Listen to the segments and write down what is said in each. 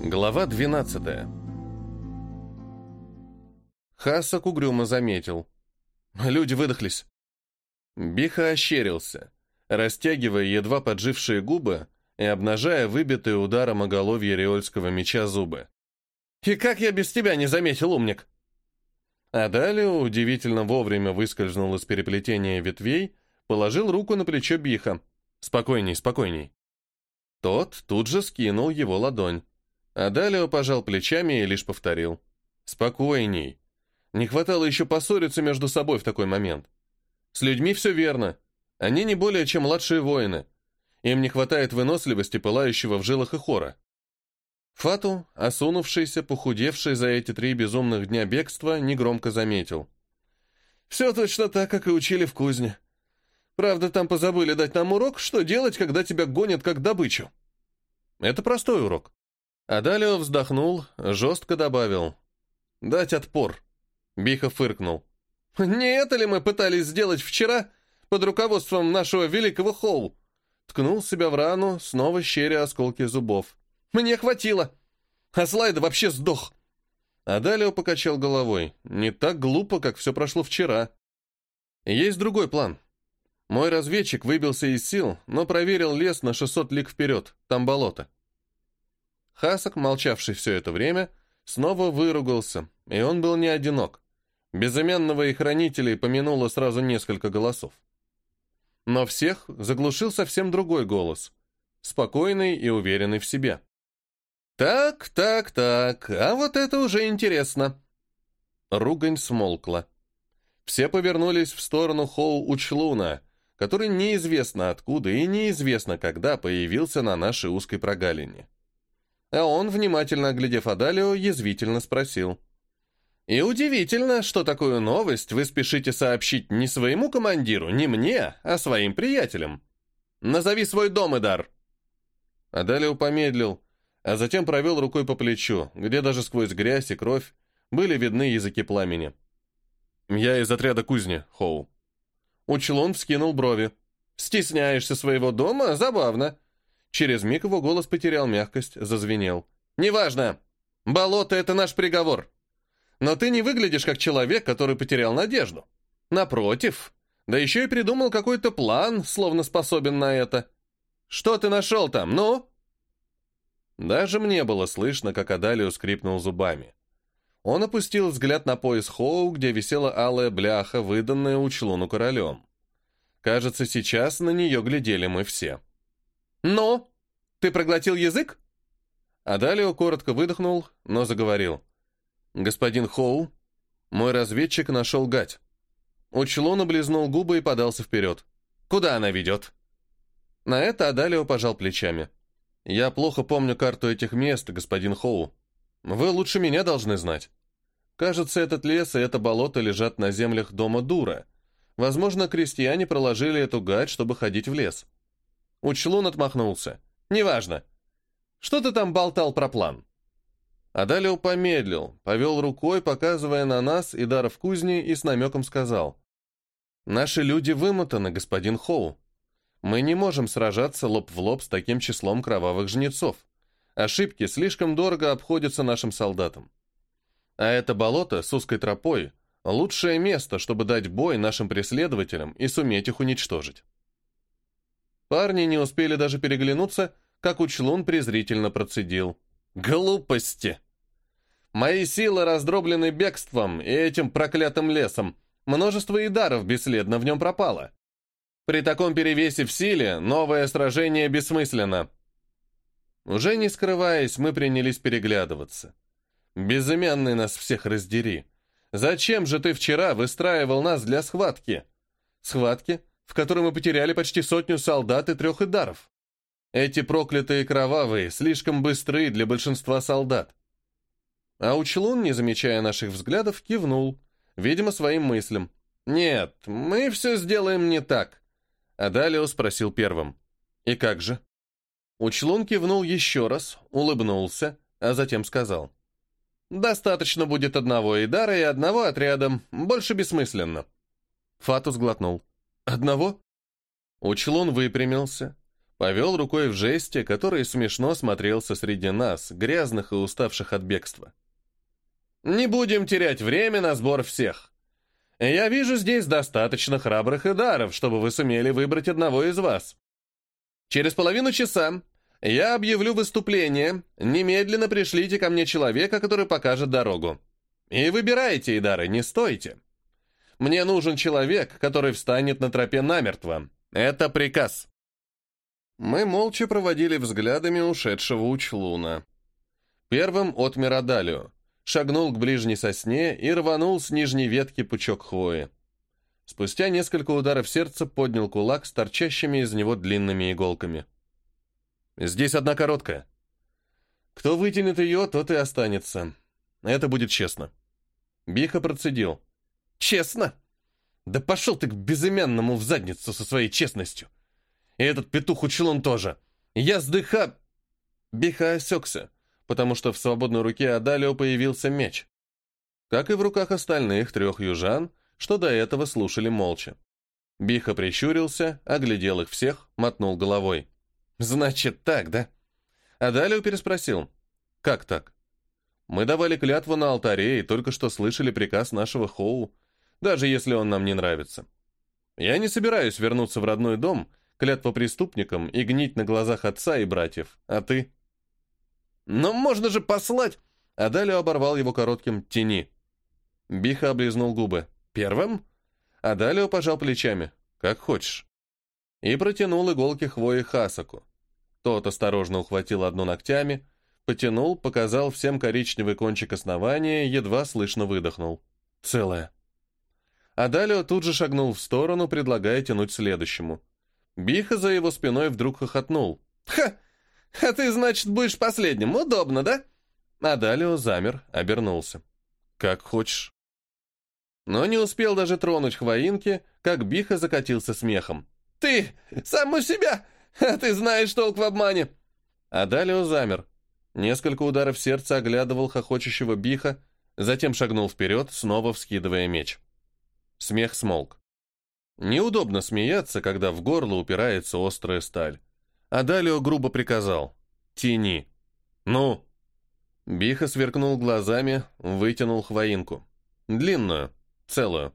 Глава 12 Хасак угрюмо заметил. Люди выдохлись. Биха ощерился, растягивая едва поджившие губы и обнажая выбитые ударом оголовья риольского меча зубы. «И как я без тебя не заметил, умник?» А далее удивительно вовремя выскользнул из переплетения ветвей, положил руку на плечо Биха. «Спокойней, спокойней». Тот тут же скинул его ладонь. А далее пожал плечами и лишь повторил. «Спокойней. Не хватало еще поссориться между собой в такой момент. С людьми все верно. Они не более чем младшие воины. Им не хватает выносливости пылающего в жилах и хора. Фату, осунувшийся, похудевший за эти три безумных дня бегства, негромко заметил. «Все точно так, как и учили в кузне. Правда, там позабыли дать нам урок, что делать, когда тебя гонят как добычу». Это простой урок. Адалио вздохнул, жестко добавил. «Дать отпор». Биха фыркнул. «Не это ли мы пытались сделать вчера под руководством нашего великого Хоу?» Ткнул себя в рану, снова щеря осколки зубов. Мне хватило. А слайда вообще сдох. А далее покачал головой. Не так глупо, как все прошло вчера. Есть другой план. Мой разведчик выбился из сил, но проверил лес на 600 лиг вперед. Там болото. Хасак, молчавший все это время, снова выругался, и он был не одинок. Безымянного и хранителей помянуло сразу несколько голосов. Но всех заглушил совсем другой голос, спокойный и уверенный в себе. «Так, так, так, а вот это уже интересно». Ругань смолкла. Все повернулись в сторону Хоу-Учлуна, который неизвестно откуда и неизвестно когда появился на нашей узкой прогалине. А он, внимательно оглядев Адалио, язвительно спросил. «И удивительно, что такую новость вы спешите сообщить не своему командиру, не мне, а своим приятелям. Назови свой дом, Идар». Адалио помедлил, а затем провел рукой по плечу, где даже сквозь грязь и кровь были видны языки пламени. «Я из отряда кузни, Хоу». Учлон вскинул брови. «Стесняешься своего дома? Забавно». Через миг его голос потерял мягкость, зазвенел. «Неважно. Болото — это наш приговор. Но ты не выглядишь как человек, который потерял надежду. Напротив. Да еще и придумал какой-то план, словно способен на это. Что ты нашел там, ну?» Даже мне было слышно, как Адалио скрипнул зубами. Он опустил взгляд на пояс Хоу, где висела алая бляха, выданная Учлуну королем. Кажется, сейчас на нее глядели мы все. «Ну, ты проглотил язык?» Адалио коротко выдохнул, но заговорил. «Господин Хоу, мой разведчик нашел гать». Учлун облизнул губы и подался вперед. «Куда она ведет?» На это Адалио пожал плечами. «Я плохо помню карту этих мест, господин Хоу. Вы лучше меня должны знать. Кажется, этот лес и это болото лежат на землях дома Дура. Возможно, крестьяне проложили эту гать, чтобы ходить в лес». Учлун отмахнулся. «Неважно. Что ты там болтал про план?» Адалио помедлил, повел рукой, показывая на нас и Дара в кузне, и с намеком сказал. «Наши люди вымотаны, господин Хоу. Мы не можем сражаться лоб в лоб с таким числом кровавых жнецов. Ошибки слишком дорого обходятся нашим солдатам. А это болото с узкой тропой – лучшее место, чтобы дать бой нашим преследователям и суметь их уничтожить. Парни не успели даже переглянуться, как Учлун презрительно процедил. «Глупости! Мои силы раздроблены бегством и этим проклятым лесом. Множество идаров бесследно в нем пропало. При таком перевесе в силе новое сражение бессмысленно. Уже не скрываясь, мы принялись переглядываться. Безымянный нас всех раздери. Зачем же ты вчера выстраивал нас для схватки? Схватки, в которой мы потеряли почти сотню солдат и трех идаров. Эти проклятые кровавые слишком быстрые для большинства солдат. А Учлун, не замечая наших взглядов, кивнул, видимо, своим мыслям. «Нет, мы все сделаем не так. Адалио спросил первым. «И как же?» Учлун кивнул еще раз, улыбнулся, а затем сказал. «Достаточно будет одного Идара и одного отряда, больше бессмысленно». Фатус глотнул. «Одного?» Учлун выпрямился, Повел рукой в жесте, который смешно смотрелся среди нас, грязных и уставших от бегства. «Не будем терять время на сбор всех. Я вижу здесь достаточно храбрых и даров, чтобы вы сумели выбрать одного из вас. Через половину часа я объявлю выступление. Немедленно пришлите ко мне человека, который покажет дорогу. И выбирайте, Идары, не стойте. Мне нужен человек, который встанет на тропе намертво. Это приказ. Мы молча проводили взглядами ушедшего учлуна. Первым отмер Адалию, шагнул к ближней сосне и рванул с нижней ветки пучок хвои. Спустя несколько ударов сердца поднял кулак с торчащими из него длинными иголками. «Здесь одна короткая. Кто вытянет ее, тот и останется. Это будет честно». Биха процедил. «Честно? Да пошел ты к безымянному в задницу со своей честностью. И этот петух учил он тоже. Я сдыха...» Биха осекся, потому что в свободной руке Адалио появился меч. Как и в руках остальных трех южан, что до этого слушали молча. Биха прищурился, оглядел их всех, мотнул головой. «Значит, так, да?» А далее переспросил. «Как так?» «Мы давали клятву на алтаре и только что слышали приказ нашего Хоу, даже если он нам не нравится. Я не собираюсь вернуться в родной дом, клятва преступникам и гнить на глазах отца и братьев, а ты?» «Но можно же послать!» А далее оборвал его коротким «тени». Биха облизнул губы. Первым? А далее пожал плечами. Как хочешь. И протянул иголки хвои Хасаку. Тот осторожно ухватил одну ногтями, потянул, показал всем коричневый кончик основания, едва слышно выдохнул. Целое. А далее тут же шагнул в сторону, предлагая тянуть следующему. Биха за его спиной вдруг хохотнул. «Ха! А ты, значит, будешь последним? Удобно, да?» А далее замер, обернулся. «Как хочешь». Но не успел даже тронуть хвоинки, как Биха закатился смехом. «Ты! Сам у себя! А ты знаешь толк в обмане!» А далее замер. Несколько ударов сердца оглядывал хохочущего Биха, затем шагнул вперед, снова вскидывая меч. Смех смолк. Неудобно смеяться, когда в горло упирается острая сталь. А далее грубо приказал. «Тяни!» «Ну?» Биха сверкнул глазами, вытянул хвоинку. Длинную, Целую.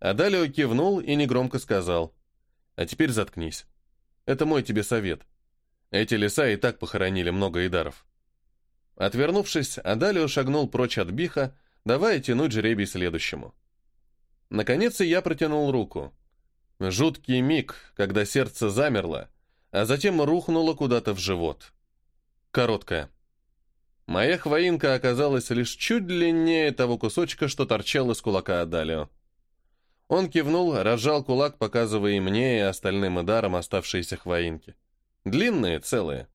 А далее кивнул и негромко сказал. А теперь заткнись. Это мой тебе совет. Эти леса и так похоронили много идаров. Отвернувшись, Адалио шагнул прочь от биха, давая тянуть жребий следующему. Наконец я протянул руку. Жуткий миг, когда сердце замерло, а затем рухнуло куда-то в живот. Короткая. Моя хвоинка оказалась лишь чуть длиннее того кусочка, что торчал из кулака Адалио. Он кивнул, разжал кулак, показывая и мне, и остальным ударом оставшиеся хвоинки. Длинные, целые.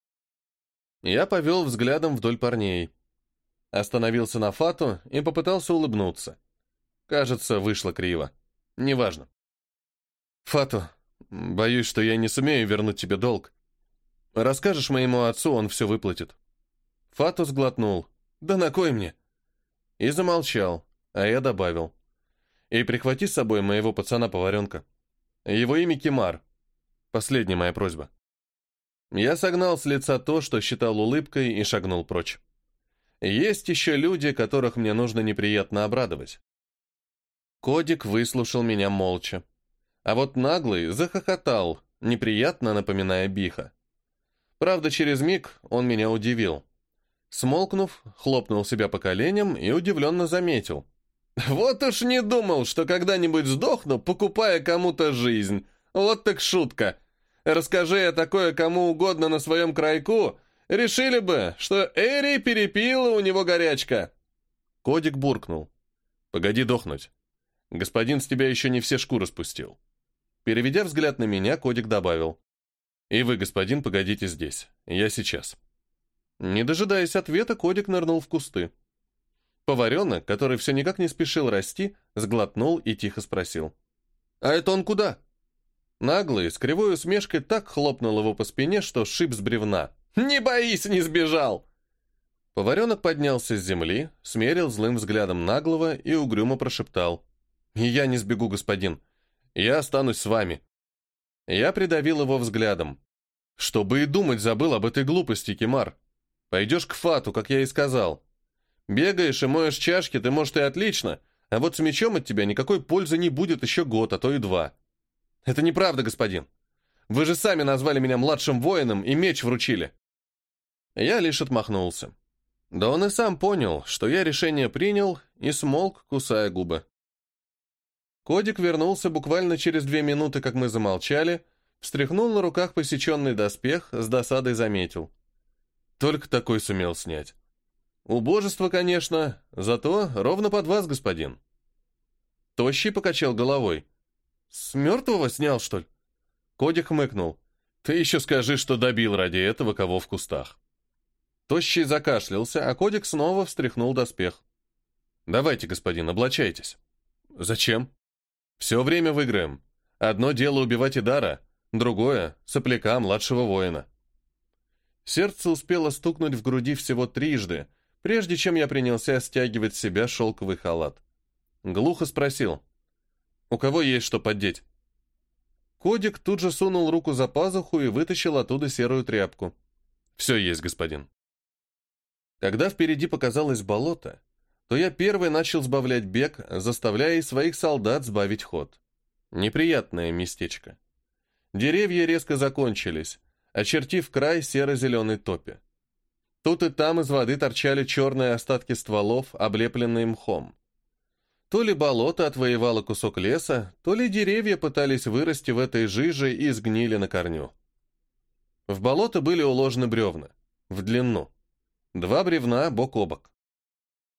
Я повел взглядом вдоль парней. Остановился на Фату и попытался улыбнуться. Кажется, вышло криво. Неважно. Фату, боюсь, что я не сумею вернуть тебе долг. Расскажешь моему отцу, он все выплатит. Фатус глотнул. «Да на кой мне?» И замолчал, а я добавил. «И прихвати с собой моего пацана-поваренка. Его имя Кимар. Последняя моя просьба». Я согнал с лица то, что считал улыбкой, и шагнул прочь. Есть еще люди, которых мне нужно неприятно обрадовать. Кодик выслушал меня молча. А вот наглый захохотал, неприятно напоминая биха. Правда, через миг он меня удивил. Смолкнув, хлопнул себя по коленям и удивленно заметил. «Вот уж не думал, что когда-нибудь сдохну, покупая кому-то жизнь. Вот так шутка. Расскажи я такое кому угодно на своем крайку, решили бы, что Эри перепила у него горячка». Кодик буркнул. «Погоди дохнуть. Господин с тебя еще не все шкуры спустил». Переведя взгляд на меня, Кодик добавил. «И вы, господин, погодите здесь. Я сейчас». Не дожидаясь ответа, Кодик нырнул в кусты. Поваренок, который все никак не спешил расти, сглотнул и тихо спросил. «А это он куда?» Наглый, с кривой усмешкой так хлопнул его по спине, что шип с бревна. «Не боись, не сбежал!» Поваренок поднялся с земли, смерил злым взглядом наглого и угрюмо прошептал. «Я не сбегу, господин. Я останусь с вами». Я придавил его взглядом. Чтобы и думать забыл об этой глупости, Кемар. Пойдешь к Фату, как я и сказал. Бегаешь и моешь чашки, ты, может, и отлично, а вот с мечом от тебя никакой пользы не будет еще год, а то и два. Это неправда, господин. Вы же сами назвали меня младшим воином и меч вручили. Я лишь отмахнулся. Да он и сам понял, что я решение принял, и смолк, кусая губы. Кодик вернулся буквально через две минуты, как мы замолчали, встряхнул на руках посеченный доспех, с досадой заметил. Только такой сумел снять. Убожество, конечно, зато ровно под вас, господин. Тощий покачал головой. С мертвого снял, что ли? Кодик хмыкнул. Ты еще скажи, что добил ради этого кого в кустах. Тощий закашлялся, а Кодик снова встряхнул доспех. «Давайте, господин, облачайтесь». «Зачем?» «Все время выиграем. Одно дело убивать Идара, другое — сопляка младшего воина». Сердце успело стукнуть в груди всего трижды, прежде чем я принялся стягивать с себя шелковый халат. Глухо спросил. «У кого есть что поддеть?» Кодик тут же сунул руку за пазуху и вытащил оттуда серую тряпку. «Все есть, господин». Когда впереди показалось болото, то я первый начал сбавлять бег, заставляя и своих солдат сбавить ход. Неприятное местечко. Деревья резко закончились, очертив край серо-зеленой топи. Тут и там из воды торчали черные остатки стволов, облепленные мхом. То ли болото отвоевало кусок леса, то ли деревья пытались вырасти в этой жиже и сгнили на корню. В болото были уложены бревна, в длину. Два бревна бок о бок.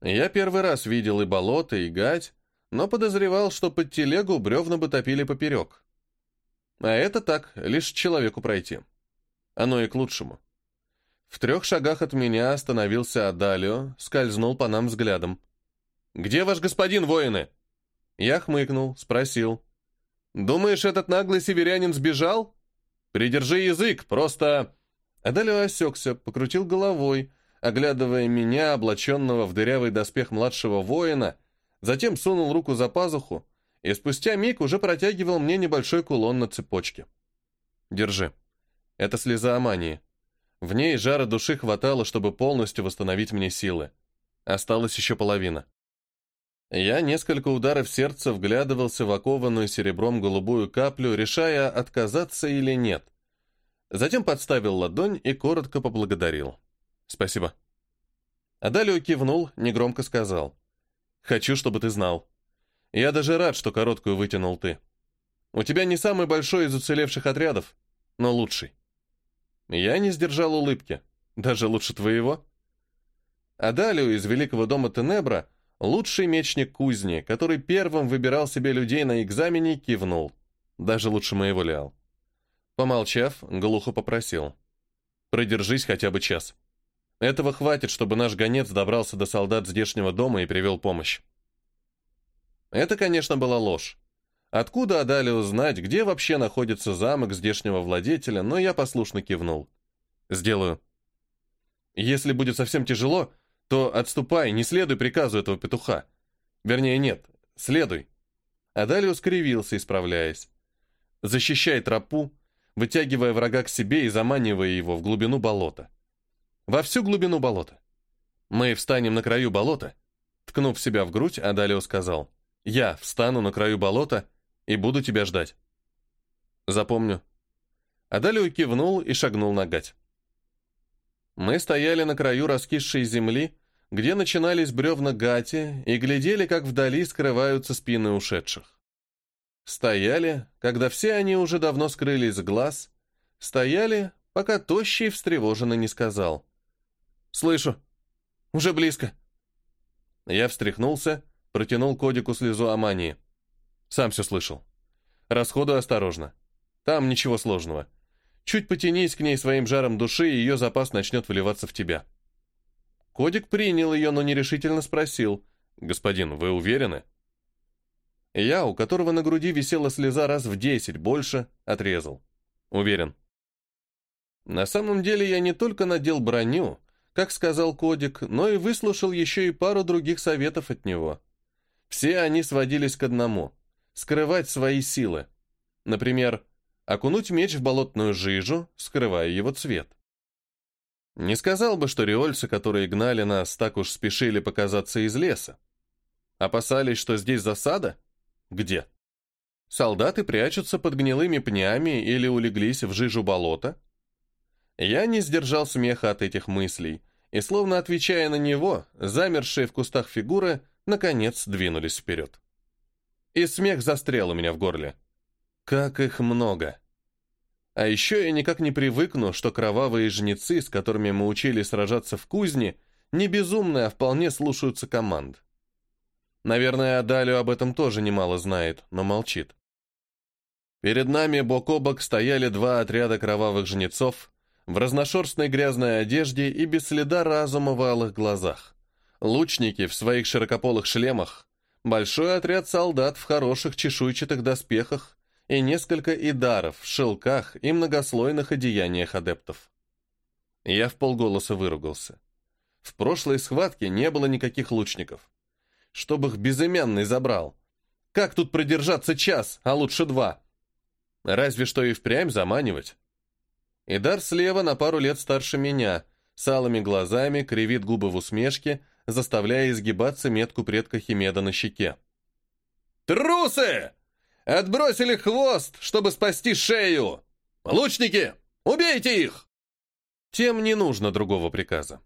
Я первый раз видел и болото, и гать, но подозревал, что под телегу бревна бы топили поперек. А это так, лишь человеку пройти. Оно и к лучшему. В трех шагах от меня остановился Адалио, скользнул по нам взглядом. «Где ваш господин, воины?» Я хмыкнул, спросил. «Думаешь, этот наглый северянин сбежал? Придержи язык, просто...» Адалио осекся, покрутил головой, оглядывая меня, облаченного в дырявый доспех младшего воина, затем сунул руку за пазуху и спустя миг уже протягивал мне небольшой кулон на цепочке. «Держи. Это слеза Амании. В ней жара души хватало, чтобы полностью восстановить мне силы. Осталась еще половина». Я несколько ударов сердца вглядывался в окованную серебром голубую каплю, решая, отказаться или нет. Затем подставил ладонь и коротко поблагодарил. «Спасибо». Адалио кивнул, негромко сказал. «Хочу, чтобы ты знал. Я даже рад, что короткую вытянул ты. У тебя не самый большой из уцелевших отрядов, но лучший». Я не сдержал улыбки. Даже лучше твоего. Адалио из Великого дома Тенебра, лучший мечник кузни, который первым выбирал себе людей на экзамене, кивнул. Даже лучше моего Леал. Помолчав, глухо попросил. «Продержись хотя бы час». Этого хватит, чтобы наш гонец добрался до солдат здешнего дома и привел помощь. Это, конечно, была ложь. Откуда Адали узнать, где вообще находится замок здешнего владетеля, но я послушно кивнул. «Сделаю». «Если будет совсем тяжело, то отступай, не следуй приказу этого петуха. Вернее, нет, следуй». Адалио скривился, исправляясь. «Защищай тропу, вытягивая врага к себе и заманивая его в глубину болота во всю глубину болота. Мы встанем на краю болота. Ткнув себя в грудь, Адалио сказал, «Я встану на краю болота и буду тебя ждать». «Запомню». Адалио кивнул и шагнул на гать. Мы стояли на краю раскисшей земли, где начинались бревна гати, и глядели, как вдали скрываются спины ушедших. Стояли, когда все они уже давно скрылись с глаз, стояли, пока Тощий встревоженно не сказал. «Слышу. Уже близко». Я встряхнулся, протянул Кодику слезу Амании. Сам все слышал. Расходу осторожно. Там ничего сложного. Чуть потянись к ней своим жаром души, и ее запас начнет выливаться в тебя. Кодик принял ее, но нерешительно спросил. «Господин, вы уверены?» Я, у которого на груди висела слеза раз в десять больше, отрезал. Уверен. На самом деле я не только надел броню, как сказал Кодик, но и выслушал еще и пару других советов от него. Все они сводились к одному — скрывать свои силы. Например, окунуть меч в болотную жижу, скрывая его цвет. Не сказал бы, что риольцы, которые гнали нас, так уж спешили показаться из леса. Опасались, что здесь засада? Где? Солдаты прячутся под гнилыми пнями или улеглись в жижу болота? Я не сдержал смеха от этих мыслей, и, словно отвечая на него, замершие в кустах фигуры, наконец двинулись вперед. И смех застрял у меня в горле. Как их много! А еще я никак не привыкну, что кровавые жнецы, с которыми мы учили сражаться в кузне, не безумные, а вполне слушаются команд. Наверное, Адалю об этом тоже немало знает, но молчит. Перед нами бок о бок стояли два отряда кровавых жнецов в разношерстной грязной одежде и без следа разума в алых глазах. Лучники в своих широкополых шлемах, большой отряд солдат в хороших чешуйчатых доспехах, и несколько идаров в шелках и многослойных одеяниях адептов. Я в полголоса выругался. В прошлой схватке не было никаких лучников. Чтоб их безымянный забрал. Как тут продержаться час, а лучше два? Разве что и впрямь заманивать. Идар слева на пару лет старше меня, с алыми глазами, кривит губы в усмешке, заставляя изгибаться метку предка Химеда на щеке. «Трусы!» Отбросили хвост, чтобы спасти шею! Лучники, убейте их!» Тем не нужно другого приказа.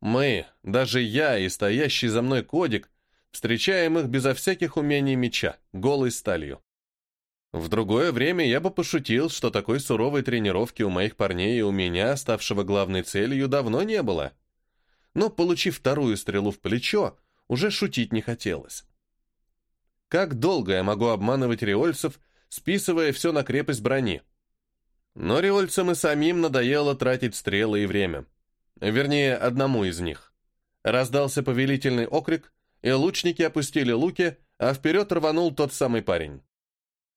Мы, даже я и стоящий за мной кодик, встречаем их безо всяких умений меча, голой сталью. В другое время я бы пошутил, что такой суровой тренировки у моих парней и у меня, ставшего главной целью, давно не было. Но, получив вторую стрелу в плечо, уже шутить не хотелось. Как долго я могу обманывать риольцев, списывая все на крепость брони? Но риольцам и самим надоело тратить стрелы и время. Вернее, одному из них. Раздался повелительный окрик, и лучники опустили луки, а вперед рванул тот самый парень.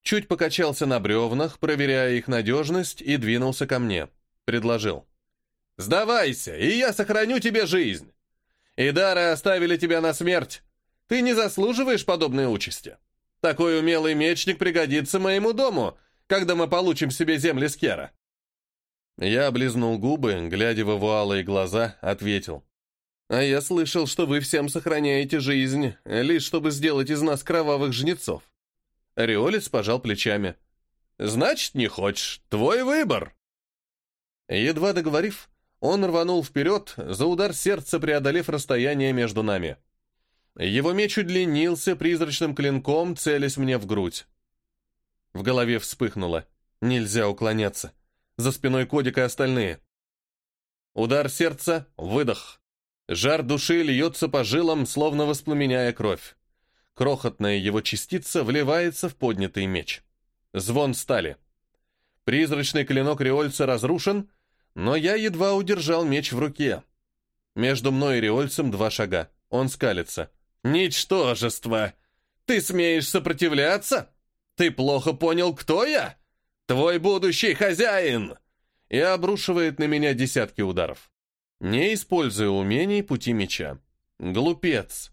Чуть покачался на бревнах, проверяя их надежность, и двинулся ко мне. Предложил. «Сдавайся, и я сохраню тебе жизнь. Идары оставили тебя на смерть. Ты не заслуживаешь подобной участи. Такой умелый мечник пригодится моему дому, когда мы получим себе земли Скера». Я облизнул губы, глядя в его глаза, ответил. «А я слышал, что вы всем сохраняете жизнь, лишь чтобы сделать из нас кровавых жнецов». Риолец пожал плечами. «Значит, не хочешь. Твой выбор». Едва договорив, он рванул вперед, за удар сердца преодолев расстояние между нами. Его меч удлинился призрачным клинком, целясь мне в грудь. В голове вспыхнуло. Нельзя уклоняться. За спиной Кодика остальные. Удар сердца, выдох. Жар души льется по жилам, словно воспламеняя кровь. Крохотная его частица вливается в поднятый меч. Звон стали. Призрачный клинок Риольца разрушен, но я едва удержал меч в руке. Между мной и Риольцем два шага. Он скалится. «Ничтожество! Ты смеешь сопротивляться? Ты плохо понял, кто я? Твой будущий хозяин!» И обрушивает на меня десятки ударов. Не используя умений пути меча. Глупец.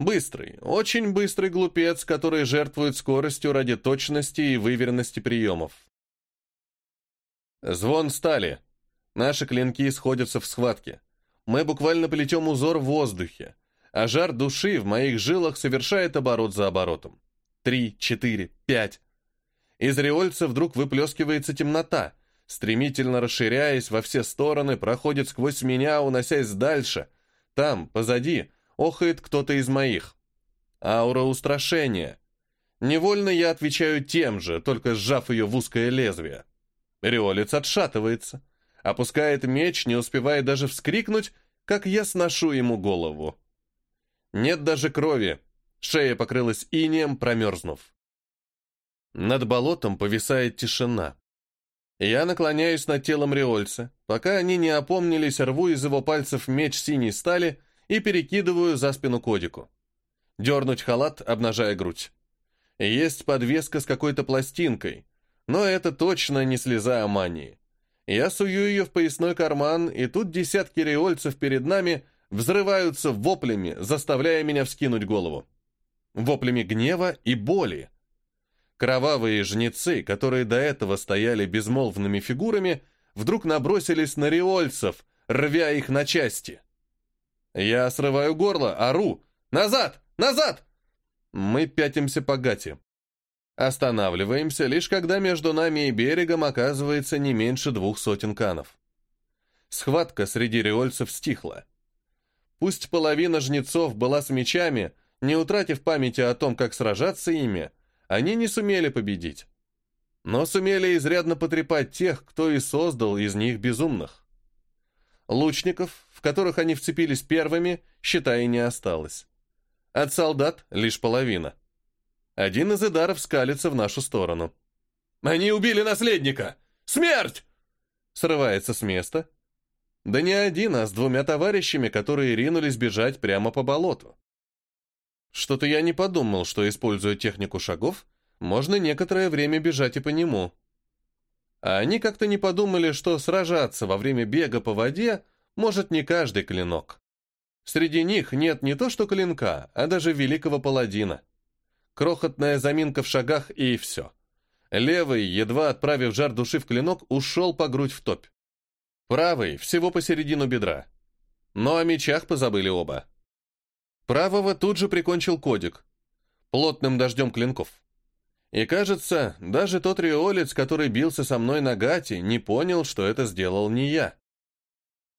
Быстрый, очень быстрый глупец, который жертвует скоростью ради точности и выверенности приемов. Звон стали. Наши клинки сходятся в схватке. Мы буквально плетем узор в воздухе а жар души в моих жилах совершает оборот за оборотом. Три, четыре, пять. Из риольца вдруг выплескивается темнота, стремительно расширяясь во все стороны, проходит сквозь меня, уносясь дальше. Там, позади, охает кто-то из моих. Аура устрашения. Невольно я отвечаю тем же, только сжав ее в узкое лезвие. Риолец отшатывается, опускает меч, не успевая даже вскрикнуть, как я сношу ему голову. Нет даже крови. Шея покрылась инеем, промерзнув. Над болотом повисает тишина. Я наклоняюсь над телом Риольца. Пока они не опомнились, рву из его пальцев меч синей стали и перекидываю за спину кодику. Дернуть халат, обнажая грудь. Есть подвеска с какой-то пластинкой, но это точно не слеза амании. Я сую ее в поясной карман, и тут десятки риольцев перед нами взрываются воплями, заставляя меня вскинуть голову. Воплями гнева и боли. Кровавые жнецы, которые до этого стояли безмолвными фигурами, вдруг набросились на риольцев, рвя их на части. Я срываю горло, ору. «Назад! Назад!» Мы пятимся по гате. Останавливаемся, лишь когда между нами и берегом оказывается не меньше двух сотен канов. Схватка среди риольцев стихла. Пусть половина жнецов была с мечами, не утратив памяти о том, как сражаться ими, они не сумели победить. Но сумели изрядно потрепать тех, кто и создал из них безумных. Лучников, в которых они вцепились первыми, считай, не осталось. От солдат лишь половина. Один из идаров скалится в нашу сторону. «Они убили наследника! Смерть!» Срывается с места. Да не один, а с двумя товарищами, которые ринулись бежать прямо по болоту. Что-то я не подумал, что, используя технику шагов, можно некоторое время бежать и по нему. А они как-то не подумали, что сражаться во время бега по воде может не каждый клинок. Среди них нет не то что клинка, а даже великого паладина. Крохотная заминка в шагах и все. Левый, едва отправив жар души в клинок, ушел по грудь в топь. Правый, всего посередину бедра. Но о мечах позабыли оба. Правого тут же прикончил кодик. Плотным дождем клинков. И кажется, даже тот риолец, который бился со мной на гате, не понял, что это сделал не я.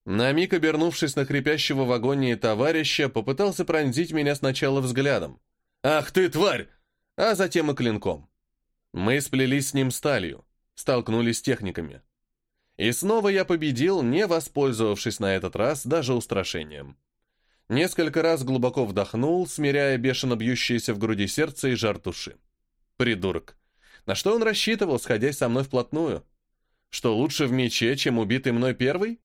На миг обернувшись на хрипящего в агонии товарища, попытался пронзить меня сначала взглядом. «Ах ты, тварь!» А затем и клинком. Мы сплелись с ним сталью, столкнулись техниками. И снова я победил, не воспользовавшись на этот раз даже устрашением. Несколько раз глубоко вдохнул, смиряя бешено бьющееся в груди сердце и жар души. Придурок. На что он рассчитывал, сходясь со мной вплотную? Что лучше в мече, чем убитый мной первый?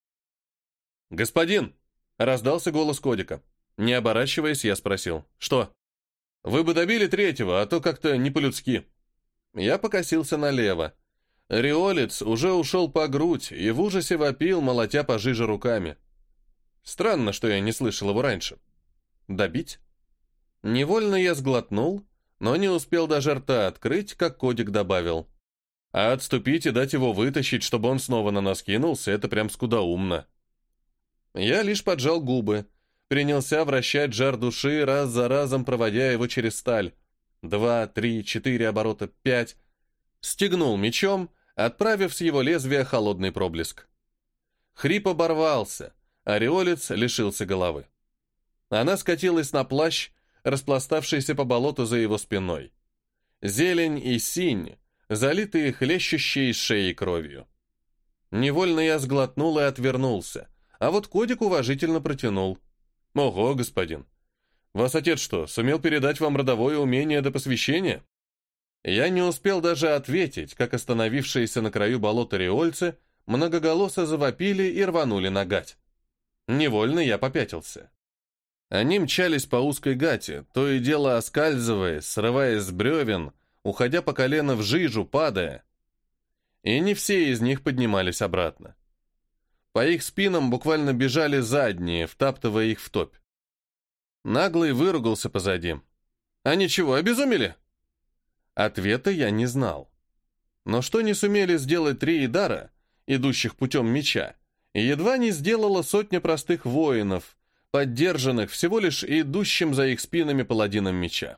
«Господин!» — раздался голос Кодика. Не оборачиваясь, я спросил. «Что?» «Вы бы добили третьего, а то как-то не по-людски». Я покосился налево. Риолец уже ушел по грудь и в ужасе вопил, молотя пожиже руками. Странно, что я не слышал его раньше. Добить? Невольно я сглотнул, но не успел даже рта открыть, как Кодик добавил. А отступить и дать его вытащить, чтобы он снова на нас кинулся, это прям скудоумно. Я лишь поджал губы, принялся вращать жар души, раз за разом проводя его через сталь. Два, три, четыре оборота, пять. Стегнул мечом, отправив с его лезвия холодный проблеск. Хрип оборвался, Ореолец лишился головы. Она скатилась на плащ, распластавшийся по болоту за его спиной. Зелень и синь, залитые хлещущей из шеи кровью. Невольно я сглотнул и отвернулся, а вот Кодик уважительно протянул. «Ого, господин! Вас отец что, сумел передать вам родовое умение до посвящения?» Я не успел даже ответить, как остановившиеся на краю болота риольцы многоголосо завопили и рванули нагать. Невольно я попятился. Они мчались по узкой гате, то и дело оскальзываясь, срываясь с бревен, уходя по колено в жижу, падая. И не все из них поднимались обратно. По их спинам буквально бежали задние, втаптывая их в топь. Наглый выругался позади. «А ничего, обезумели?» Ответа я не знал. Но что не сумели сделать три идара, идущих путем меча, едва не сделала сотня простых воинов, поддержанных всего лишь идущим за их спинами паладином меча.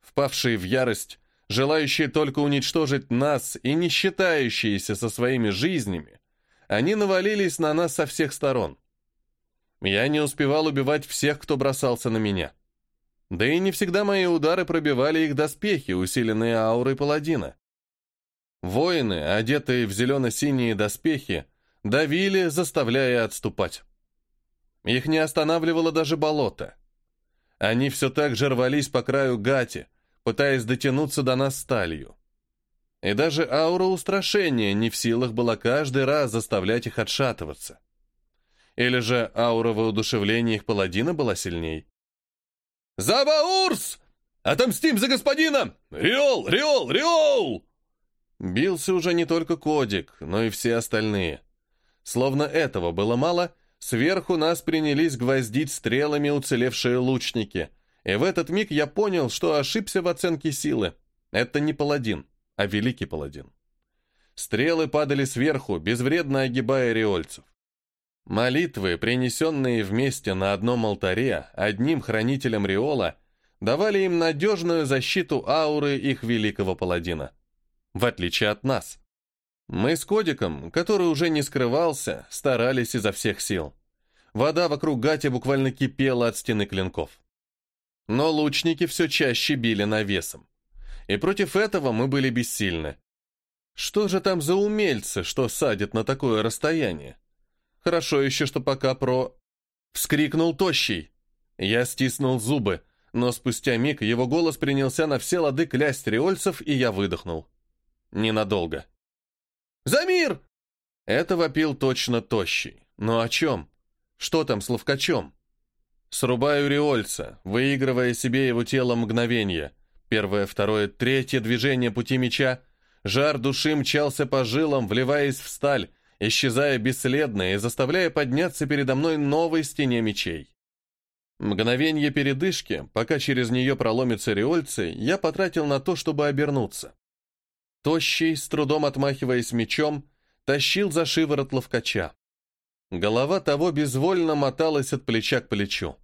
Впавшие в ярость, желающие только уничтожить нас и не считающиеся со своими жизнями, они навалились на нас со всех сторон. Я не успевал убивать всех, кто бросался на меня. Да и не всегда мои удары пробивали их доспехи, усиленные аурой паладина. Воины, одетые в зелено-синие доспехи, давили, заставляя отступать. Их не останавливало даже болото. Они все так же рвались по краю гати, пытаясь дотянуться до нас сталью. И даже аура устрашения не в силах была каждый раз заставлять их отшатываться. Или же аура воодушевления их паладина была сильней? «Забаурс! Отомстим за господина! Риол! Риол! Риол!» Бился уже не только Кодик, но и все остальные. Словно этого было мало, сверху нас принялись гвоздить стрелами уцелевшие лучники, и в этот миг я понял, что ошибся в оценке силы. Это не паладин, а великий паладин. Стрелы падали сверху, безвредно огибая риольцев. Молитвы, принесенные вместе на одном алтаре одним хранителем Риола, давали им надежную защиту ауры их великого паладина. В отличие от нас. Мы с Кодиком, который уже не скрывался, старались изо всех сил. Вода вокруг Гати буквально кипела от стены клинков. Но лучники все чаще били навесом. И против этого мы были бессильны. Что же там за умельцы, что садят на такое расстояние? Хорошо еще, что пока про... Вскрикнул тощий. Я стиснул зубы, но спустя миг его голос принялся на все лады клясть риольцев, и я выдохнул. Ненадолго. «Замир!» Это вопил точно тощий. Но о чем? Что там с ловкачом? Срубаю риольца, выигрывая себе его тело мгновение. Первое, второе, третье движение пути меча. Жар души мчался по жилам, вливаясь в сталь, исчезая бесследно и заставляя подняться передо мной новой стене мечей. Мгновение передышки, пока через нее проломятся риольцы, я потратил на то, чтобы обернуться. Тощий, с трудом отмахиваясь мечом, тащил за шиворот ловкача. Голова того безвольно моталась от плеча к плечу.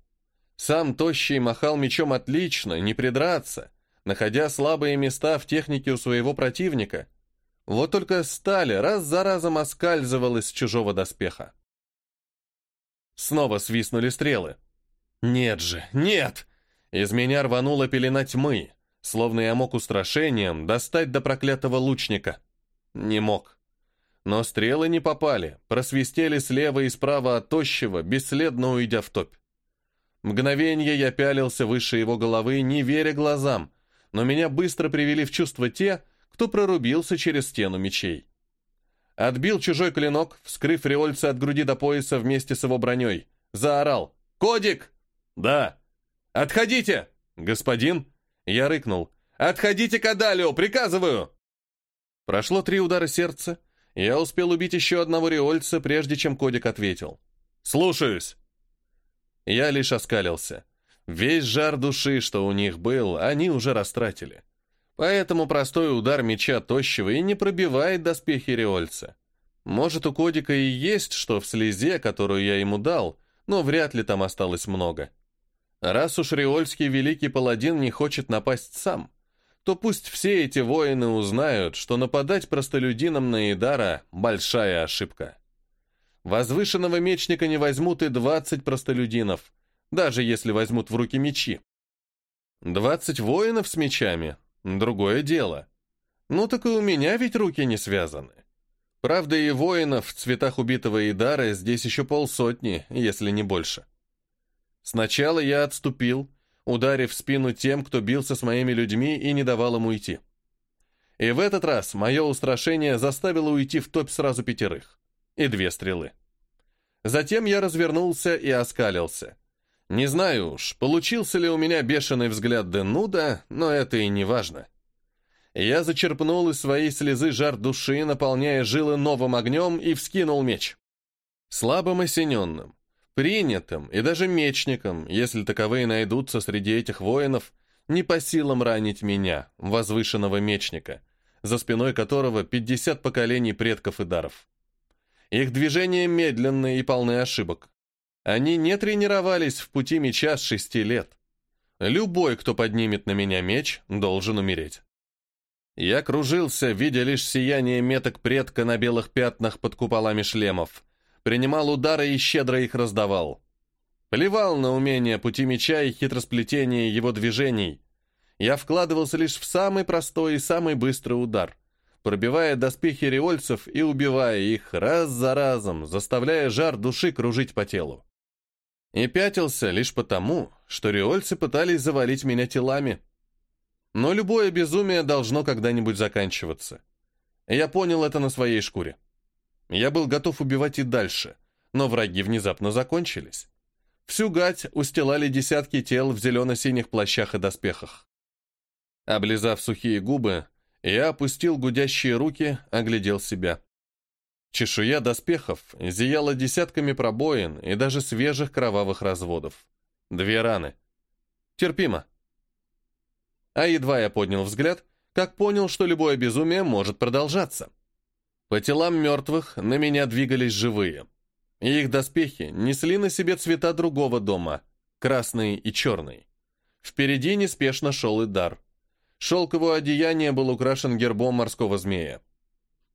Сам Тощий махал мечом отлично, не придраться, находя слабые места в технике у своего противника, вот только сталь раз за разом оскальзывалась с чужого доспеха. Снова свистнули стрелы. «Нет же, нет!» Из меня рванула пелена тьмы, словно я мог устрашением достать до проклятого лучника. Не мог. Но стрелы не попали, просвистели слева и справа от тощего, бесследно уйдя в топь. Мгновенье я пялился выше его головы, не веря глазам, но меня быстро привели в чувство те, кто прорубился через стену мечей. Отбил чужой клинок, вскрыв риольца от груди до пояса вместе с его броней. Заорал. «Кодик!» «Да!» «Отходите!» «Господин!» Я рыкнул. «Отходите к Адалио! Приказываю!» Прошло три удара сердца. Я успел убить еще одного риольца, прежде чем Кодик ответил. «Слушаюсь!» Я лишь оскалился. Весь жар души, что у них был, они уже растратили. Поэтому простой удар меча тощего и не пробивает доспехи Риольца. Может, у Кодика и есть что в слезе, которую я ему дал, но вряд ли там осталось много. Раз уж Риольский великий паладин не хочет напасть сам, то пусть все эти воины узнают, что нападать простолюдинам на Идара – большая ошибка. Возвышенного мечника не возьмут и двадцать простолюдинов, даже если возьмут в руки мечи. Двадцать воинов с мечами Другое дело. Ну так и у меня ведь руки не связаны. Правда, и воинов в цветах убитого Идара здесь еще полсотни, если не больше. Сначала я отступил, ударив спину тем, кто бился с моими людьми и не давал им уйти. И в этот раз мое устрашение заставило уйти в топ сразу пятерых. И две стрелы. Затем я развернулся и оскалился. Не знаю уж, получился ли у меня бешеный взгляд Денуда, но это и не важно. Я зачерпнул из своей слезы жар души, наполняя жилы новым огнем, и вскинул меч. Слабым осененным, принятым и даже мечником, если таковые найдутся среди этих воинов, не по силам ранить меня, возвышенного мечника, за спиной которого 50 поколений предков и даров. Их движения медленны и полны ошибок. Они не тренировались в пути меча с шести лет. Любой, кто поднимет на меня меч, должен умереть. Я кружился, видя лишь сияние меток предка на белых пятнах под куполами шлемов. Принимал удары и щедро их раздавал. Плевал на умение пути меча и хитросплетение его движений. Я вкладывался лишь в самый простой и самый быстрый удар, пробивая доспехи риольцев и убивая их раз за разом, заставляя жар души кружить по телу. И пятился лишь потому, что риольцы пытались завалить меня телами. Но любое безумие должно когда-нибудь заканчиваться. Я понял это на своей шкуре. Я был готов убивать и дальше, но враги внезапно закончились. Всю гать устилали десятки тел в зелено-синих плащах и доспехах. Облизав сухие губы, я опустил гудящие руки, оглядел себя. Чешуя доспехов зияла десятками пробоин и даже свежих кровавых разводов. Две раны. Терпимо. А едва я поднял взгляд, как понял, что любое безумие может продолжаться. По телам мертвых на меня двигались живые. Их доспехи несли на себе цвета другого дома, красный и черный. Впереди неспешно шел Идар. Шелк его одеяния был украшен гербом морского змея.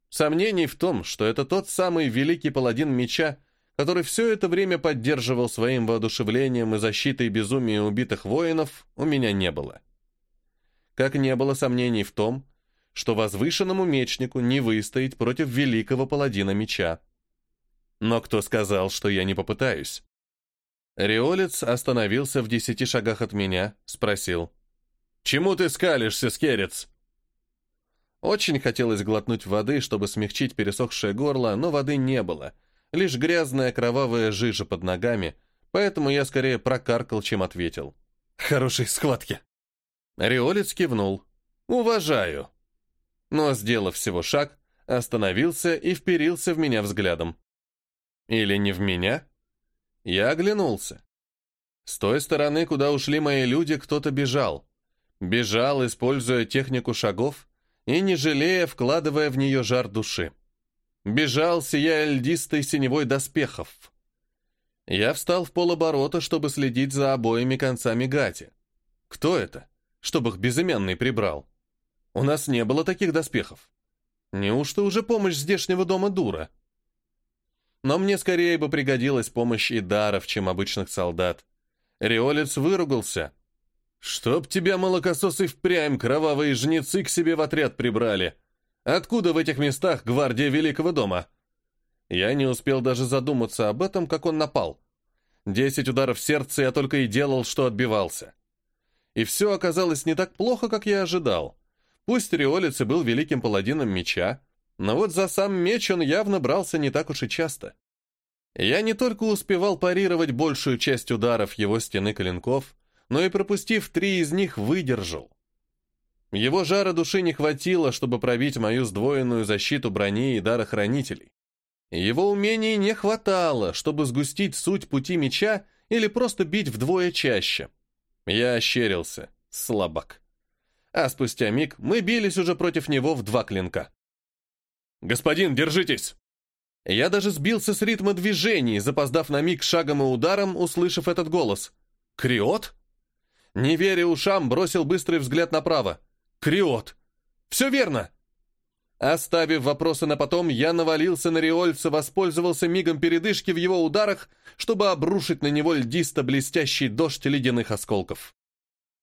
Сомнений в том, что это тот самый великий паладин меча, который все это время поддерживал своим воодушевлением и защитой безумия убитых воинов, у меня не было. Как не было сомнений в том, что возвышенному мечнику не выстоять против великого паладина меча. Но кто сказал, что я не попытаюсь? Риолец остановился в десяти шагах от меня, спросил. «Чему ты скалишься, скерец?» Очень хотелось глотнуть воды, чтобы смягчить пересохшее горло, но воды не было. Лишь грязная кровавая жижа под ногами, поэтому я скорее прокаркал, чем ответил. «Хорошей схватки!» Риолец кивнул. «Уважаю!» Но, сделав всего шаг, остановился и вперился в меня взглядом. Или не в меня? Я оглянулся. С той стороны, куда ушли мои люди, кто-то бежал. Бежал, используя технику шагов и не жалея, вкладывая в нее жар души. Бежал, сияя льдистой синевой доспехов. Я встал в полоборота, чтобы следить за обоими концами гати. Кто это? Чтобы их безымянный прибрал. У нас не было таких доспехов. Неужто уже помощь здешнего дома дура? Но мне скорее бы пригодилась помощь и даров, чем обычных солдат. Риолец выругался. «Чтоб тебя, молокососы, впрямь кровавые жнецы к себе в отряд прибрали! Откуда в этих местах гвардия Великого дома?» Я не успел даже задуматься об этом, как он напал. Десять ударов сердца я только и делал, что отбивался. И все оказалось не так плохо, как я ожидал. Пусть Риолец и был великим паладином меча, но вот за сам меч он явно брался не так уж и часто. Я не только успевал парировать большую часть ударов его стены клинков, но и пропустив три из них, выдержал. Его жара души не хватило, чтобы пробить мою сдвоенную защиту брони и дара хранителей. Его умений не хватало, чтобы сгустить суть пути меча или просто бить вдвое чаще. Я ощерился. Слабак. А спустя миг мы бились уже против него в два клинка. «Господин, держитесь!» Я даже сбился с ритма движений, запоздав на миг шагом и ударом, услышав этот голос. «Криот?» Не веря ушам, бросил быстрый взгляд направо. «Криот!» «Все верно!» Оставив вопросы на потом, я навалился на Риольца, воспользовался мигом передышки в его ударах, чтобы обрушить на него льдисто-блестящий дождь ледяных осколков.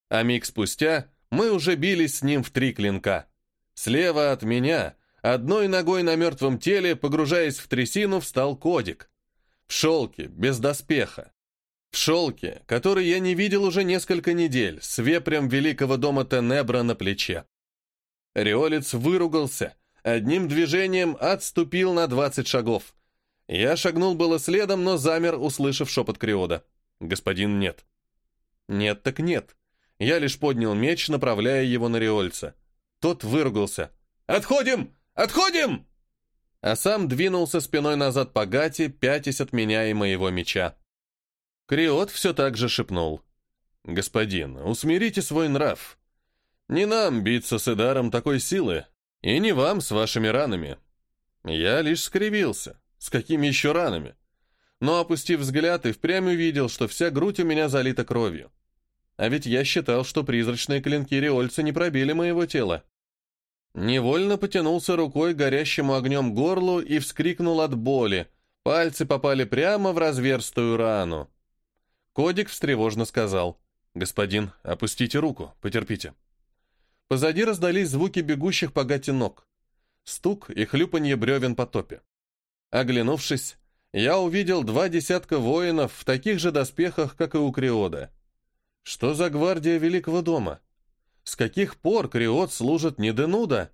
А миг спустя мы уже бились с ним в три клинка. Слева от меня Одной ногой на мертвом теле, погружаясь в трясину, встал Кодик. В шелке, без доспеха. В шелке, который я не видел уже несколько недель, с вепрем великого дома Тенебра на плече. Риолец выругался, одним движением отступил на двадцать шагов. Я шагнул было следом, но замер, услышав шепот Криода. «Господин, нет». «Нет так нет». Я лишь поднял меч, направляя его на Риольца. Тот выругался. «Отходим! Отходим!» А сам двинулся спиной назад по гате, пятясь от меня и моего меча. Криот все так же шепнул. «Господин, усмирите свой нрав. Не нам биться с Эдаром такой силы, и не вам с вашими ранами. Я лишь скривился. С какими еще ранами? Но, опустив взгляд, и впрямь увидел, что вся грудь у меня залита кровью. А ведь я считал, что призрачные клинки Риольца не пробили моего тела. Невольно потянулся рукой к горящему огнем горлу и вскрикнул от боли. Пальцы попали прямо в разверстую рану. Кодик встревожно сказал. «Господин, опустите руку, потерпите». Позади раздались звуки бегущих по гате ног. Стук и хлюпанье бревен по топе. Оглянувшись, я увидел два десятка воинов в таких же доспехах, как и у Криода. Что за гвардия Великого дома? С каких пор Криот служит не Денуда?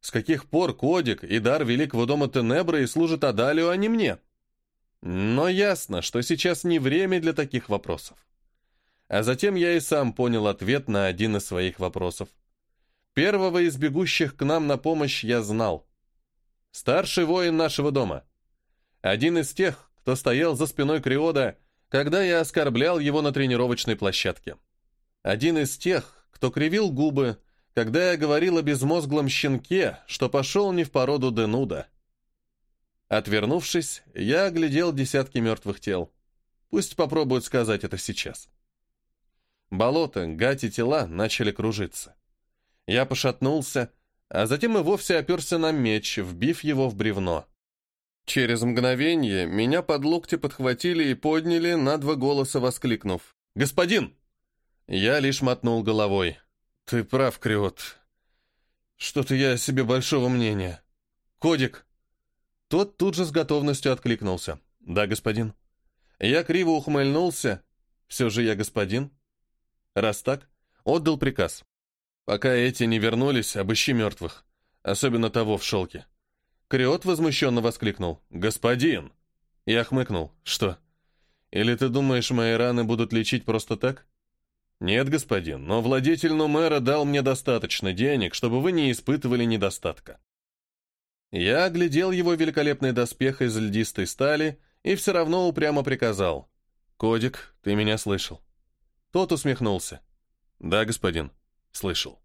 С каких пор Кодик и дар Великого дома Тенебра и служит Адалию, а не мне? Но ясно, что сейчас не время для таких вопросов. А затем я и сам понял ответ на один из своих вопросов. Первого из бегущих к нам на помощь я знал. Старший воин нашего дома. Один из тех, кто стоял за спиной Криода, когда я оскорблял его на тренировочной площадке. Один из тех, кто кривил губы, когда я говорил о безмозглом щенке, что пошел не в породу Денуда. Отвернувшись, я оглядел десятки мертвых тел. Пусть попробуют сказать это сейчас. Болото, гати тела начали кружиться. Я пошатнулся, а затем и вовсе оперся на меч, вбив его в бревно. Через мгновение меня под локти подхватили и подняли, на два голоса воскликнув. «Господин!» Я лишь мотнул головой. «Ты прав, Криот. Что-то я о себе большого мнения. Кодик!» Тот тут же с готовностью откликнулся. «Да, господин». Я криво ухмыльнулся. «Все же я господин». Раз так, отдал приказ. Пока эти не вернулись, обыщи мертвых. Особенно того в шелке. Криот возмущенно воскликнул. «Господин!» Я хмыкнул. «Что? Или ты думаешь, мои раны будут лечить просто так?» «Нет, господин, но владетель Нумера дал мне достаточно денег, чтобы вы не испытывали недостатка». Я оглядел его великолепный доспех из льдистой стали и все равно упрямо приказал. «Кодик, ты меня слышал?» Тот усмехнулся. «Да, господин, слышал».